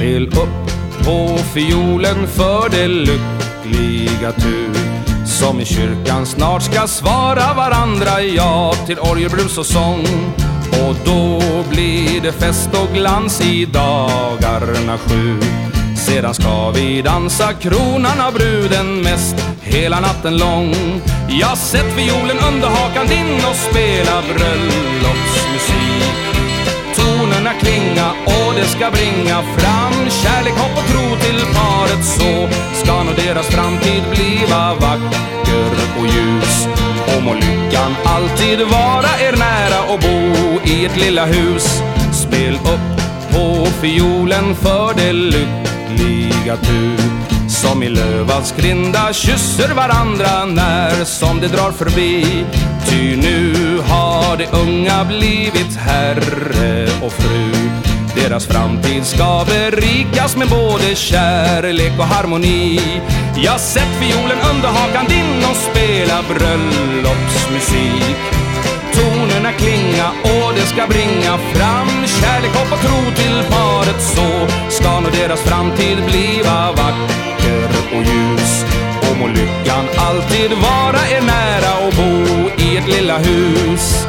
Spel upp på fiolen för det lyckliga tur som i kyrkan snart ska svara varandra ja till orgelbrus och sång. Och då blir det fest och glans i dagarna sju. Sedan ska vi dansa kronan av bruden mest hela natten lång. Jag sätt violen under hakan din och spela bröllop. Ska bringa fram kärlek, hopp och tro till paret. Så ska nog deras framtid bliva vacker och ljus. Och må lyckan alltid vara er nära och bo i ett lilla hus. Spel upp på fiolen för det lyckliga du som i lövans grinda kysser varandra när som det drar förbi. Ty nu har de unga blivit herre och fru deras framtid ska berikas med både kärlek och harmoni. Jag sett violen under hakan din och spela bröllopsmusik. Tonerna klinga och det ska bringa fram kärlek, hopp och tro till paret. Så ska nog deras framtid bliva vacker och ljus. Och må lyckan alltid vara er nära och bo i ett lilla hus.